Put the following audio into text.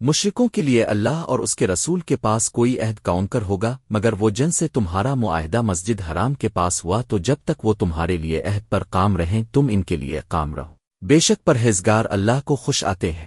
مشرکوں کے لیے اللہ اور اس کے رسول کے پاس کوئی عہد کاؤنکر ہوگا، مگر وہ جن سے تمہارا معاہدہ مسجد حرام کے پاس ہوا، تو جب تک وہ تمہارے لیے عہد پر کام رہیں، تم ان کے لیے کام رہو۔ بے شک پرہیزگار اللہ کو خوش آتے ہیں۔